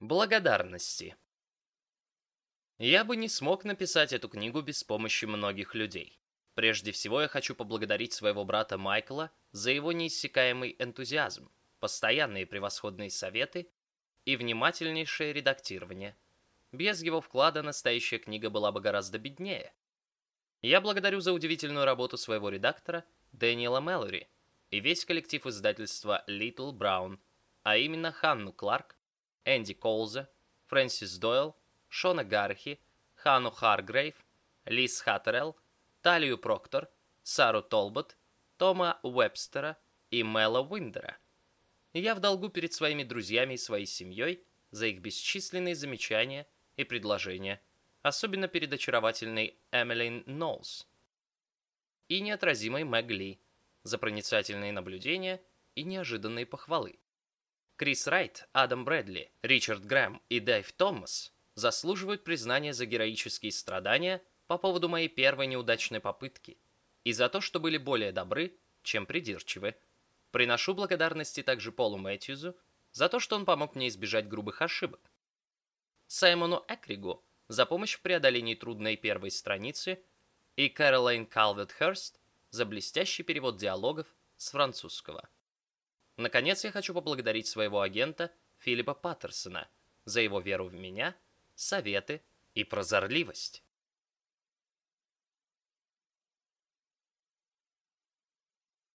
Благодарности. Я бы не смог написать эту книгу без помощи многих людей. Прежде всего я хочу поблагодарить своего брата Майкла за его неиссякаемый энтузиазм, постоянные превосходные советы и внимательнейшее редактирование. Без его вклада настоящая книга была бы гораздо беднее. Я благодарю за удивительную работу своего редактора Дэниела Мэлори и весь коллектив издательства Little Brown, а именно Ханну Кларк, Энди Колза, Фрэнсис Дойл, Шона Гархи, Хану Харгрейв, Лиз Хаттерелл, Талию Проктор, Сару Толбот, Тома Уэбстера и Мэла Уиндера. Я в долгу перед своими друзьями и своей семьей за их бесчисленные замечания и предложения, особенно перед очаровательной Эмилин Ноулс и неотразимой Мэг Ли за проницательные наблюдения и неожиданные похвалы. Крис Райт, Адам Брэдли, Ричард Грэм и Дэйв Томас заслуживают признания за героические страдания по поводу моей первой неудачной попытки и за то, что были более добры, чем придирчивы. Приношу благодарности также Полу Мэтьюзу за то, что он помог мне избежать грубых ошибок. Саймону Экригу за помощь в преодолении трудной первой страницы и Кэролайн Калвет Херст за блестящий перевод диалогов с французского. Наконец, я хочу поблагодарить своего агента Филиппа Паттерсона за его веру в меня, советы и прозорливость.